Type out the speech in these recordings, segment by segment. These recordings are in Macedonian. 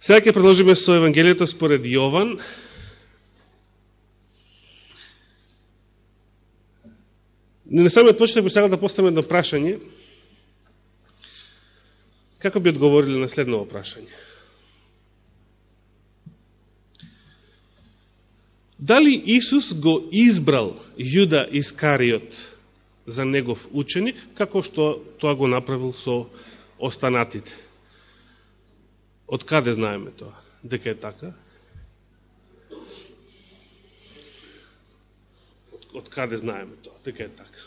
Сега ќе продолжиме со Евангелието според Јован. Не на самиот почеток би сакал да, да поставим едно прашање. Како би одговорили на следново прашање? Дали Исус го избрал Јуда Искариот за негов ученик, како што тоа го направил со останатите? Од каде знаеме тоа? Дека е така? Од, од каде знаеме тоа? Дека е така?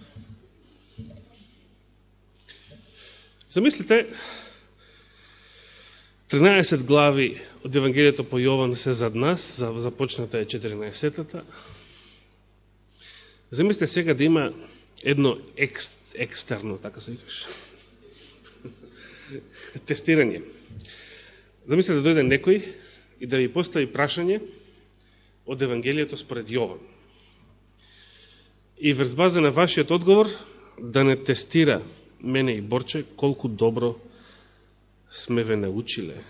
Замислите, 13 глави од Евангелието по Јован се зад нас, започната е 14-тата. Замислите сега да има едно екс, екстерно, така се викаш, тестирање Замислете да дојде некој и да ви постави прашање од Евангелието според Јован. И врз база на вашиот одговор да не тестира мене и Борче колку добро сме ве научиле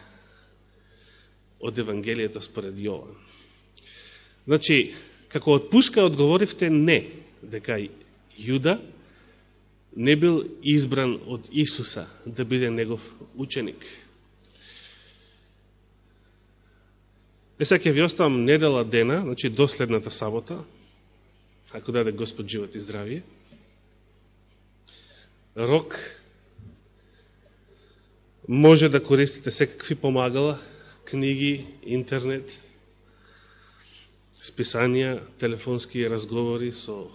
од Евангелието според Јован. Значи, како од пушка одговоривте не, дека Јуда не бил избран од Исуса да биде негов ученик. Е, сега ќе ви оставам недела дена, значи до следната сабота, ако даде Господ живот и здравие. Рок може да користите секакви помагала, книги, интернет, списанија, телефонски разговори со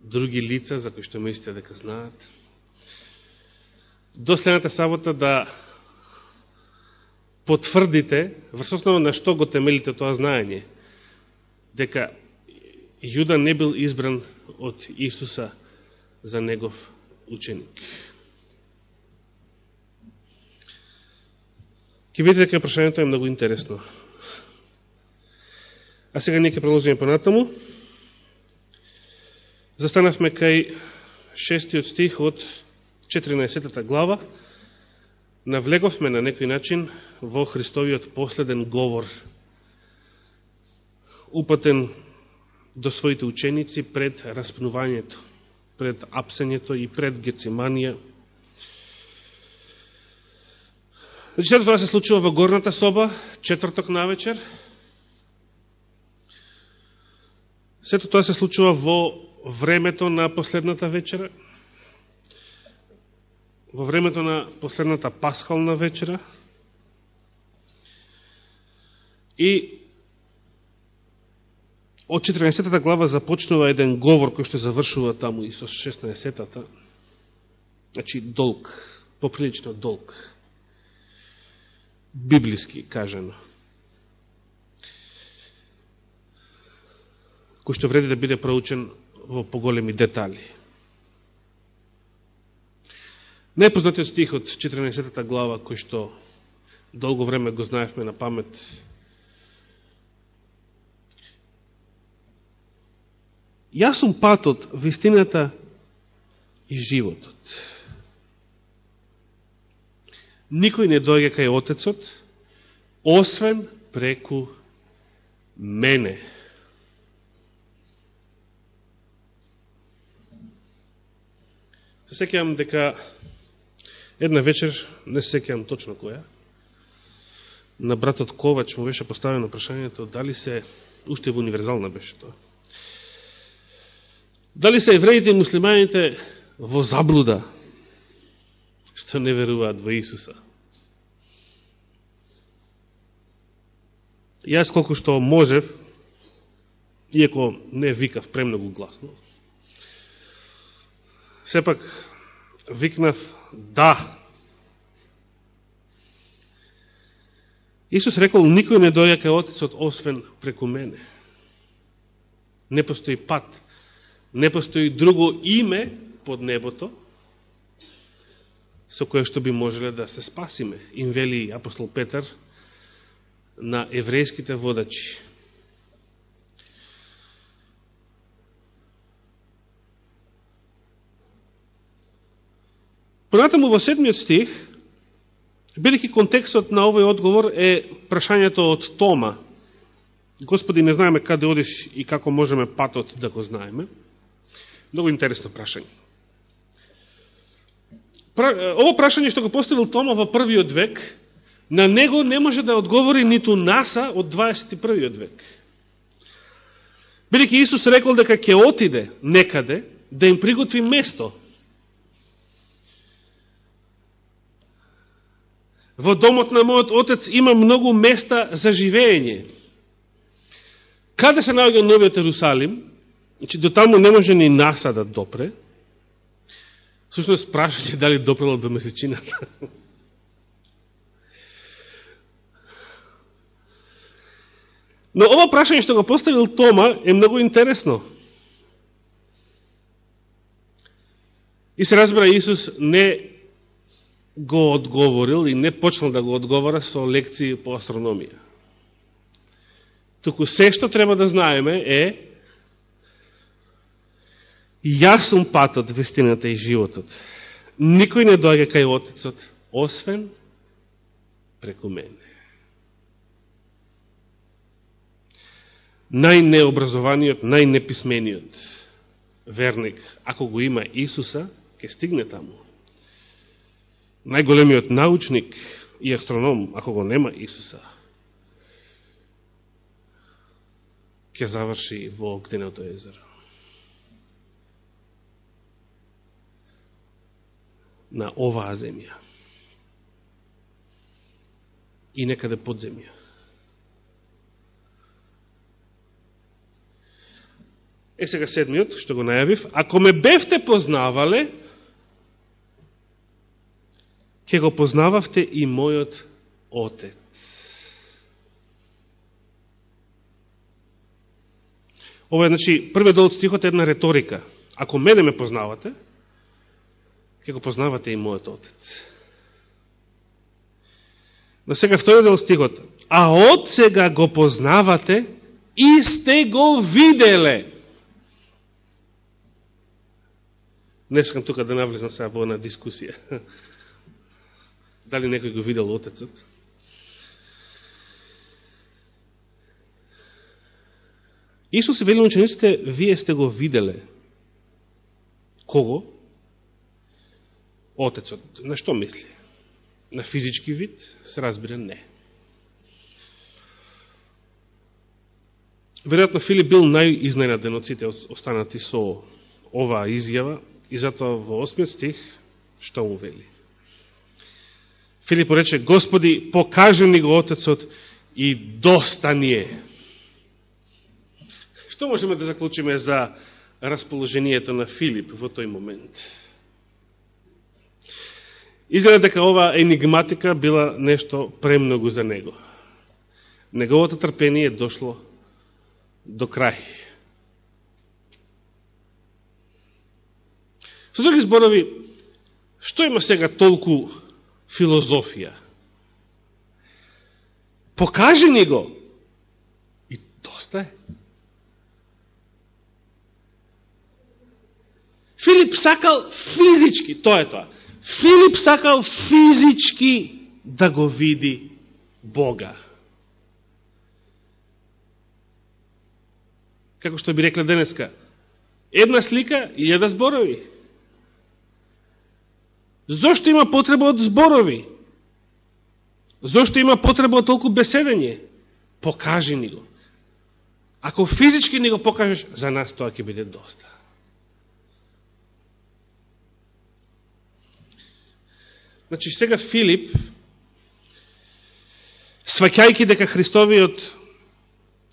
други лица за кои што мислите дека знаат. До следната сабота да потврдите, врз основа на што го темелите тоа знаење, дека Јуда не бил избран од Исуса за негов ученик. Ке видите дека прашањето е многу интересно. А сега ние ке продолжиме понатаму. Застанавме кај шестиот стих од 14 глава, навлеговме на некој начин во Христовиот последен говор, упатен до своите ученици пред распнувањето, пред апсењето и пред Гециманија. Значи, сето тоа се случува во горната соба, четврток на вечер. Сето тоа се случува во времето на последната вечера во времето на последната пасхална вечера и од 14 глава започнува еден говор кој што завршува таму и со 16-та, значи долг, поприлично долг, библиски кажено. кој што вреди да биде проучен во поголеми детали. Најпознатиот стих од 14 глава, кој што долго време го знаевме на памет, Јас сум патот, вистината и животот. Никој не дојге кај Отецот, освен преку мене. Се секјам дека Една вечер, не секјам точно која, на братот Ковач му беше поставено прашањето дали се, уште во универзална беше тоа, дали се евреите и муслиманите во заблуда, што не веруваат во Исуса. Јас колку што можев, иако не викав премногу гласно, сепак викнав да. Исус рекол, никој не доја кај Отецот освен преку мене. Не постои пат, не постои друго име под небото, со кое што би можеле да се спасиме. Им вели апостол Петар на еврејските водачи. Понатаму во седмиот стих, Бидеќи контекстот на овој одговор е прашањето од Тома. Господи, не знаеме каде одиш и како можеме патот да го знаеме. Много интересно прашање. Ово прашање што го поставил Тома во првиот век, на него не може да одговори ниту НАСА од 21. век. Бидеќи Исус рекол дека ќе отиде некаде да им приготви место. Во домот на мојот отец има многу места за живење. Каде се наоѓа новиот Ерусалим? Значи, до таму не може ни НАСА да допре. Сушност, прашање дали допрело до месечината. Но ова прашање што го поставил Тома е многу интересно. И се разбира, Исус не го одговорил и не почнал да го одговора со лекции по астрономија. Туку се што треба да знаеме е јас сум патот, вестината и животот. Никој не дојде кај Отецот, освен преку мене. најнеобразованиот, најнеписмениот верник, ако го има Исуса, ќе стигне таму. Најголемиот научник и астроном, ако го нема Исуса, ќе заврши во Огденото езеро. На оваа земја. И некаде под земја. Е сега седмиот, што го најавив, ако ме бевте познавале, ќе го познававте и мојот Отец. Ова е, значи, првиот дел од стихот е една реторика. Ако мене ме познавате, ќе го познавате и мојот Отец. Но сега вториот дел од стихот. А од сега го познавате и сте го виделе. Не сакам тука да навлезам сега во една дискусија. Дали некој го видел Отецот? Исус се вели учениците, вие сте го виделе. Кого? Отецот. На што мисли? На физички вид? Се разбира, не. Веројатно Филип бил најизненаден од сите останати со оваа изјава, И затоа во 8 стих, што му вели? Филип рече, Господи, покажи ни го Отецот и доста ни е. Што можеме да заклучиме за расположението на Филип во тој момент? Изгледа дека ова енигматика била нешто премногу за него. Неговото трпение дошло до крај. Со други зборови, што има сега толку филозофија? Покажи ни го. И доста е. Филип сакал физички, тоа е тоа. Филип сакал физички да го види Бога. Како што би рекле денеска, една слика и една зборови. Зошто има потреба од зборови? Зошто има потреба од толку беседење? Покажи ни го. Ако физички ни го покажеш, за нас тоа ќе биде доста. Значи, сега Филип, сваќајки дека Христовиот,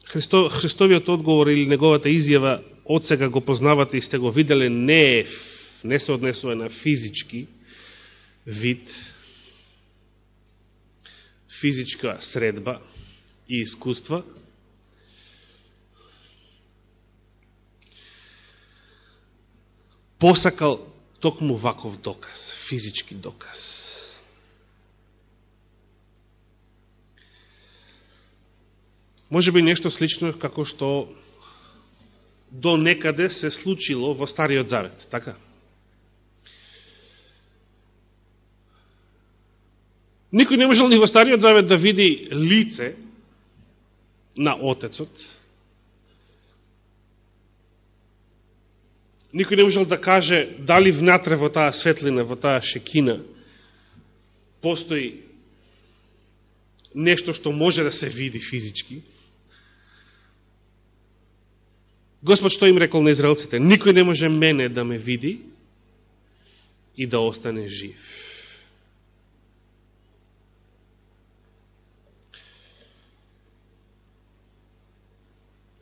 Христо, Христовиот одговор или неговата изјава од сега го познавате и сте го виделе, не, е, не се однесува на физички, вид физичка средба и искуства, посакал токму ваков доказ, физички доказ. Може би нешто слично како што до некаде се случило во Стариот Завет, така? Никој не можел ни во Стариот Завет да види лице на Отецот. Никој не можел да каже дали внатре во таа светлина, во таа шекина, постои нешто што може да се види физички. Господ што им рекол на израелците? Никој не може мене да ме види и да остане жив.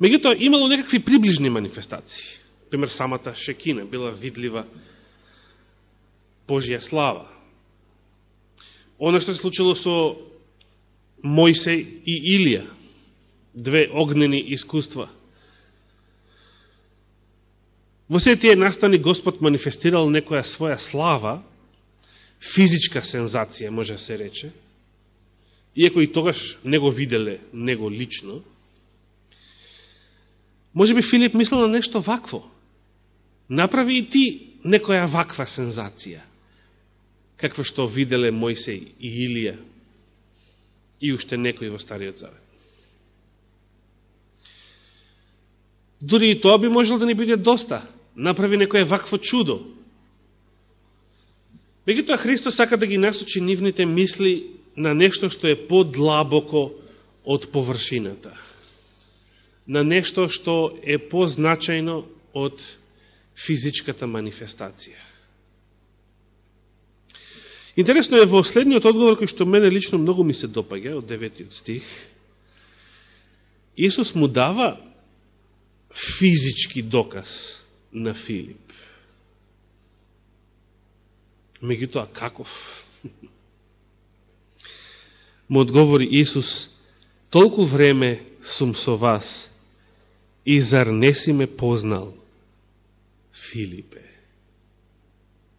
Меѓутоа, имало некакви приближни манифестации. Пример, самата Шекина била видлива Божија слава. Оно што се случило со Мојсей и Илија, две огнени искуства. Во се тие настани Господ манифестирал некоја своја слава, физичка сензација, може да се рече, иако и тогаш не го виделе него лично, Може би Филип мислил на нешто вакво. Направи и ти некоја ваква сензација, каква што виделе Мојсей и Илија и уште некој во Стариот Завет. Дори и тоа би можел да ни биде доста. Направи некоја вакво чудо. Мегутоа Христос сака да ги насочи нивните мисли на нешто што е подлабоко од површината на нешто што е позначајно од физичката манифестација. Интересно е во следниот одговор кој што мене лично многу ми се допаѓа од 9 стих. Исус му дава физички доказ на Филип. Меѓутоа каков? Му одговори Исус, толку време сум со вас И зар не си ме познал, Филипе?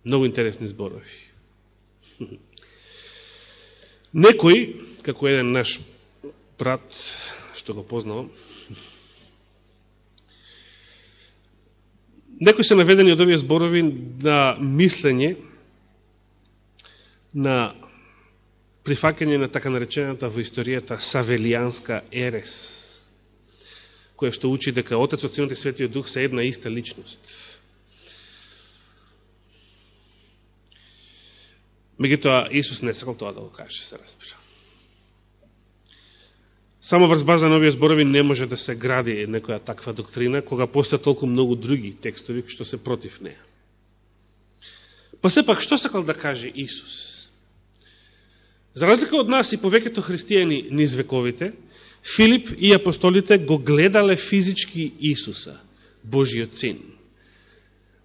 Много интересни зборови. Некој, како еден наш брат, што го познавам, некои се наведени од овие зборови на мислење, на прифакање на така наречената во историјата Савелијанска ерес, која што учи дека Отецот, Синот и Светиот Дух се една иста личност. Мегутоа, Исус не сакал тоа да го каже, се разбира. Само врз база на овие зборови не може да се гради некоја таква доктрина, кога постоја толку многу други текстови што се против неа. Па сепак, што сакал да каже Исус? За разлика од нас и повеќето христијани низ вековите, Филип и апостолите го гледале физички Исуса, Божиот син.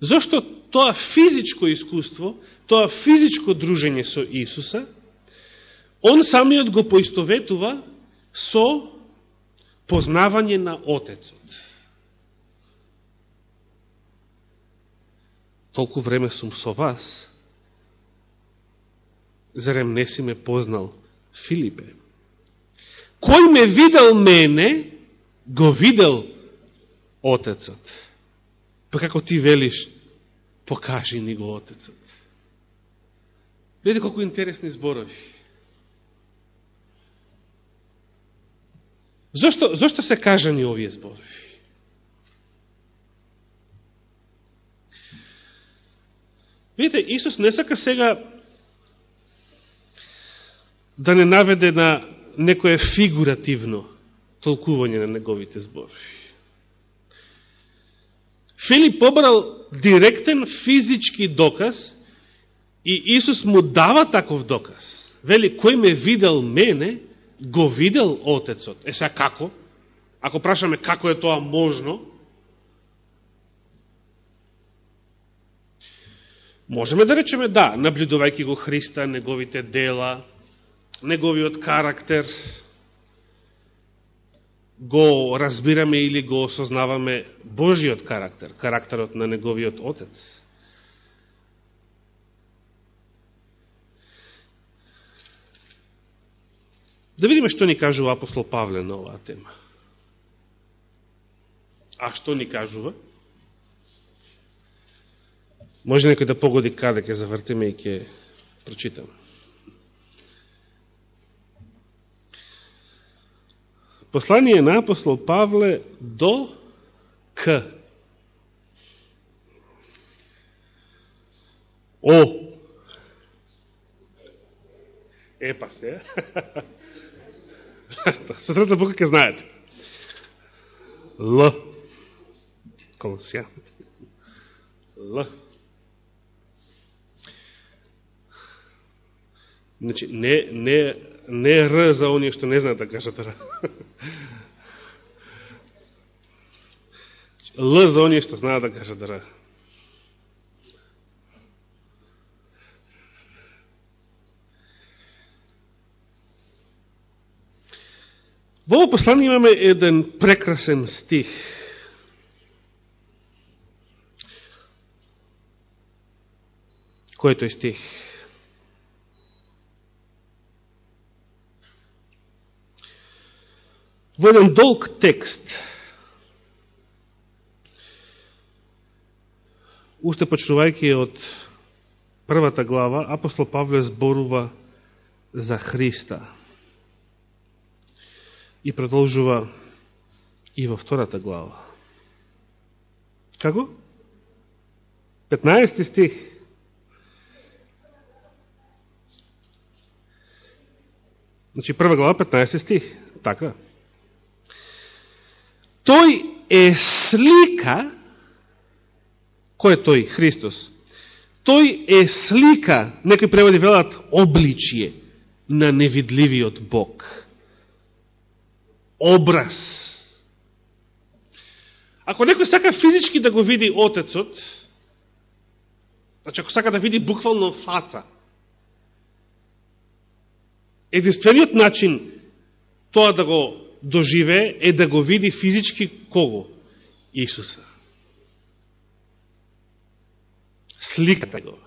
Зошто тоа физичко искуство, тоа физичко дружење со Исуса, он самиот го поистоветува со познавање на Отецот. Толку време сум со вас, зарем не си ме познал Филипе? Кој ме видел мене, го видел Отецот. Па како ти велиш, покажи ни го Отецот. Видите колко интересни зборови. Зошто, зошто се кажани овие зборови? Видите, Исус не сака сега да не наведе на некое фигуративно толкување на неговите зборови. Филип побрал директен физички доказ и Исус му дава таков доказ. Вели, кој ме видел мене, го видел Отецот. Е сега како? Ако прашаме како е тоа можно, можеме да речеме да, наблюдувајќи го Христа, неговите дела, неговиот карактер го разбираме или го осознаваме Божиот карактер, карактерот на неговиот Отец. Да видиме што ни кажува апостол Павле на оваа тема. А што ни кажува? Може некој да погоди каде ќе завртиме и ќе прочитаме. Послание на апостол Павле до К. О. Е, па се. Сутрата бука ке знаете. Л. Колосија. Л. Значи, не, не, не Р за оние што не знаат да кажат Р. Л за оние што знаат да кажат Р. Во ово послание имаме еден прекрасен стих. Кој е тој стих? Во еден долг текст, уште почнувајќи од првата глава, апостол Павле зборува за Христа. И продолжува и во втората глава. Како? 15 стих. Значи, прва глава, 15 стих. Така тој е слика, кој е тој? Христос. Тој е слика, некои преводи велат, обличие на невидливиот Бог. Образ. Ако некој сака физички да го види Отецот, значи ако сака да види буквално фата, единствениот начин тоа да го доживе е да го види физички кого? Исуса. Сликата го.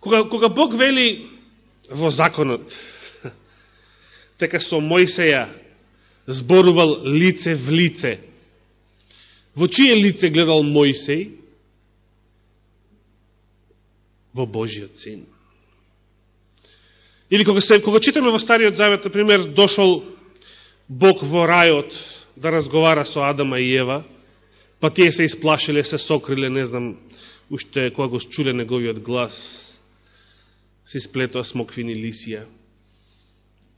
Кога, кога Бог вели во законот, тека со Мојсеја зборувал лице в лице, во чие лице гледал Мојсеј? Во Божиот син. Или кога, се, кога читаме во Стариот Завет, например, дошол Бог во рајот да разговара со Адама и Ева, па тие се исплашиле, се сокриле, не знам, уште кога го чуле неговиот глас, се исплетоа смоквини лисија.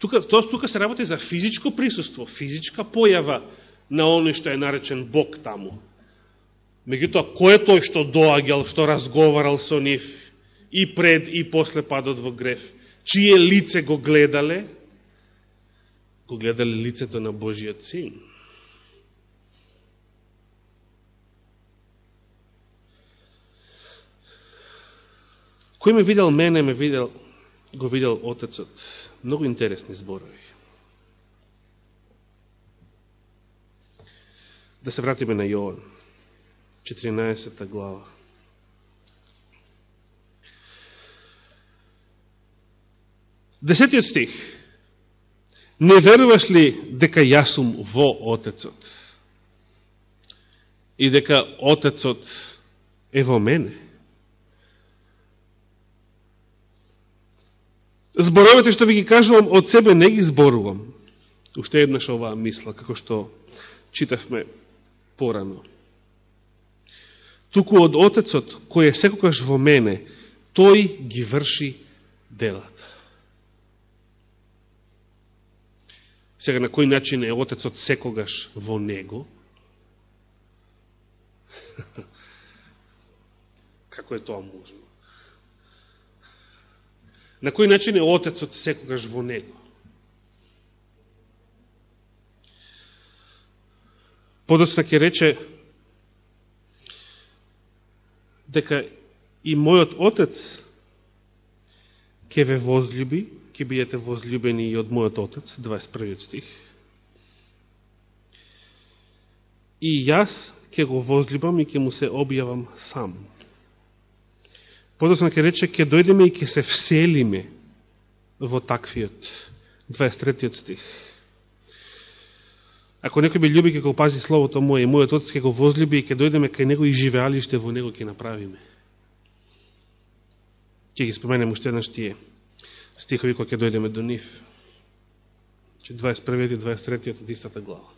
Тука, тоа, тука се работи за физичко присуство, физичка појава на оној што е наречен Бог таму. Меѓутоа, кој е тој што доаѓал, што разговарал со нив и пред и после падот во греф? Чие лице го гледале, го гледале лицето на Божиот Син. Кој ме видел мене, ме видел, го видел Отецот. Многу интересни зборови. Да се вратиме на Јован, 14 глава. Десетиот стих. Не веруваш ли дека јас сум во Отецот? И дека Отецот е во мене? Зборовете што ви ги кажувам, од себе не ги зборувам. Уште еднаш оваа мисла, како што читавме порано. Туку од Отецот, кој е секогаш во мене, тој ги врши делата. Сега, на кој начин е Отецот секогаш во Него? Како е тоа можно? На кој начин е Отецот секогаш во Него? Подоцна ќе рече дека и мојот Отец ќе ве возлюби ќе бидете возлюбени и од мојот Отец, 21 стих. И јас ќе го возлюбам и ќе му се објавам сам. Подосно ќе рече, ќе дојдеме и ќе се вселиме во таквиот, 23 стих. Ако некој би љуби, ќе го пази Словото моје и мојот Отец ќе го возлюби и ќе дојдеме кај Него и живеалиште во Него ќе направиме. Ќе ги споменем уште еднаш тие стихови кои ќе дојдеме до нив. Значи, Че 21 и 23 од истата глава.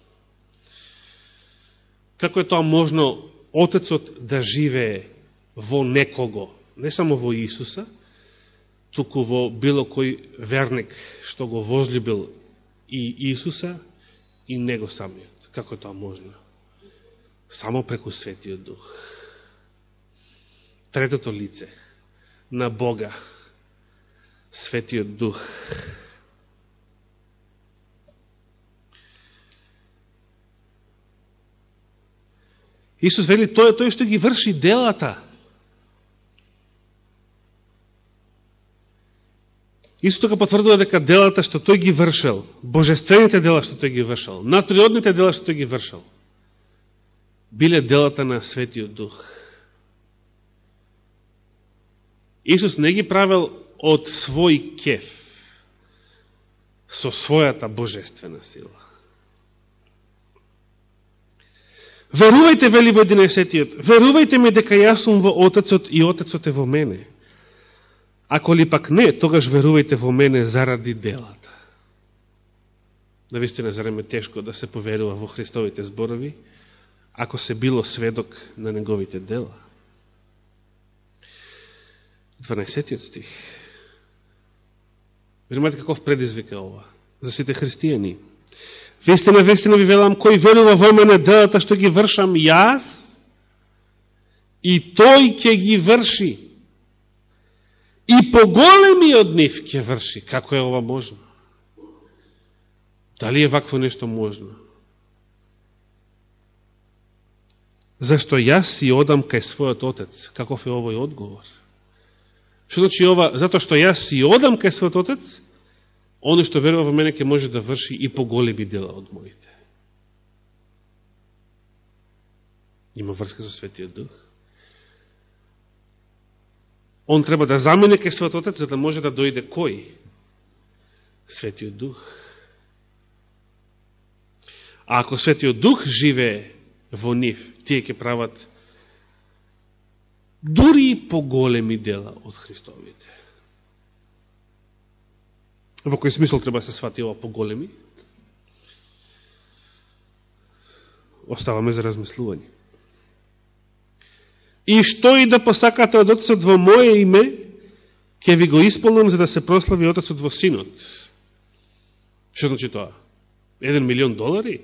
Како е тоа можно Отецот да живее во некого, не само во Исуса, туку во било кој верник што го возлюбил и Исуса и Него самиот. Како е тоа можно? Само преку Светиот Дух. Третото лице на Бога, Светиот Дух. Исус вели, тој е тој што ги врши делата. Исус тока потврдува дека делата што тој ги вршил, божествените дела што тој ги вршил, натриодните дела што тој ги вршил, биле делата на Светиот Дух. Исус не ги правил од свој кеф, со својата божествена сила. Верувајте, вели во 11 верувајте ми дека јас сум во Отецот и Отецот е во мене. Ако ли пак не, тогаш верувајте во мене заради делата. Навистина, зарем е тешко да се поверува во Христовите зборови, ако се било сведок на неговите дела. 12 стих. Внимате каков предизвик е ова за сите христијани. Вестина, вестина ви велам, кој верува во мене делата што ги вршам јас, и тој ќе ги врши. И поголеми од нив ќе врши. Како е ова можно? Дали е вакво нешто можно? Зашто јас си одам кај својот отец? Каков е овој одговор? Што значи ова? Затоа што јас си одам кај својот отец, Оно што верува во мене ќе може да врши и поголеми дела од моите. Има врска со Светиот Дух. Он треба да замене кај Свет Отец, за да може да дојде кој? Светиот Дух. А ако Светиот Дух живее во нив, тие ќе прават дури и поголеми дела од Христовите. Во кој смисол треба да се свати ова поголеми? Оставаме за размислување. И што и да посакате од Отецот во моје име, ќе ви го исполнам за да се прослави Отецот во Синот. Што значи тоа? Еден милион долари?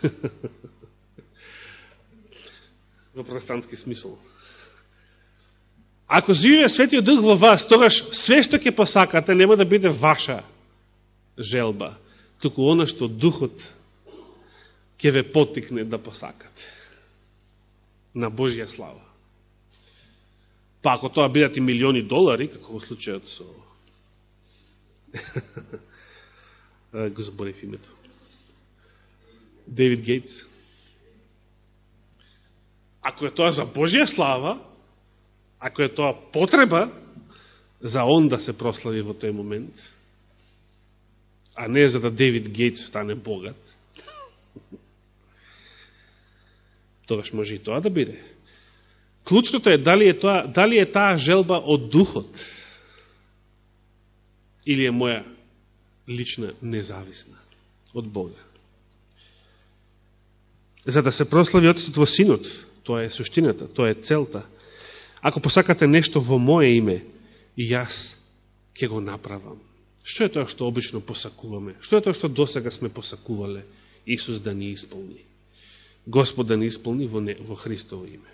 во протестантски смисол. Ако живее Светиот Дух во вас, тогаш све што ќе посакате нема да биде ваша желба, туку она што Духот ќе ве потикне да посакате. На Божја слава. Па ако тоа бидат и милиони долари, како во случајот со... го заборев името. Дейвид Гейтс. Ако е тоа за Божја слава, ако е тоа потреба за он да се прослави во тој момент, а не за да Девид Гейтс стане богат, тогаш може и тоа да биде. Клучното е дали е, тоа, дали е таа желба од духот или е моја лична независна од Бога. За да се прослави Отецот во Синот, тоа е суштината, тоа е целта, Ако посакате нешто во моje име, и јас ќе го направам. Што е тоа што обично посакуваме? Што е тоа што досега сме посакувале Исус да ни исполни? Господ да ни исполни во, не, во Христово име.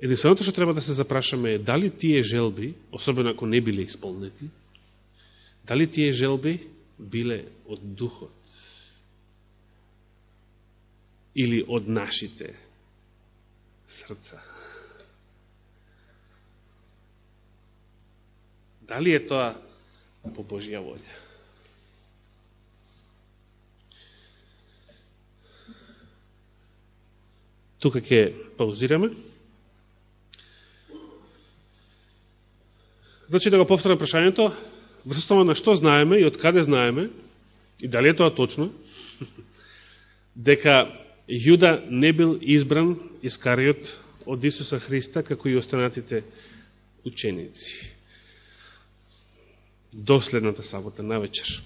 Единственото што треба да се запрашаме е дали тие желби, особено ако не биле исполнети, дали тие желби биле од Духот или од нашите срца. Дали е тоа по Божија волја? Тука ќе паузираме. Значи да го повторам прашањето, врстава на што знаеме и од каде знаеме, и дали е тоа точно, дека Јуда не бил избран Искариот од Исуса Христа, како и останатите ученици. До следната сабота на вечер.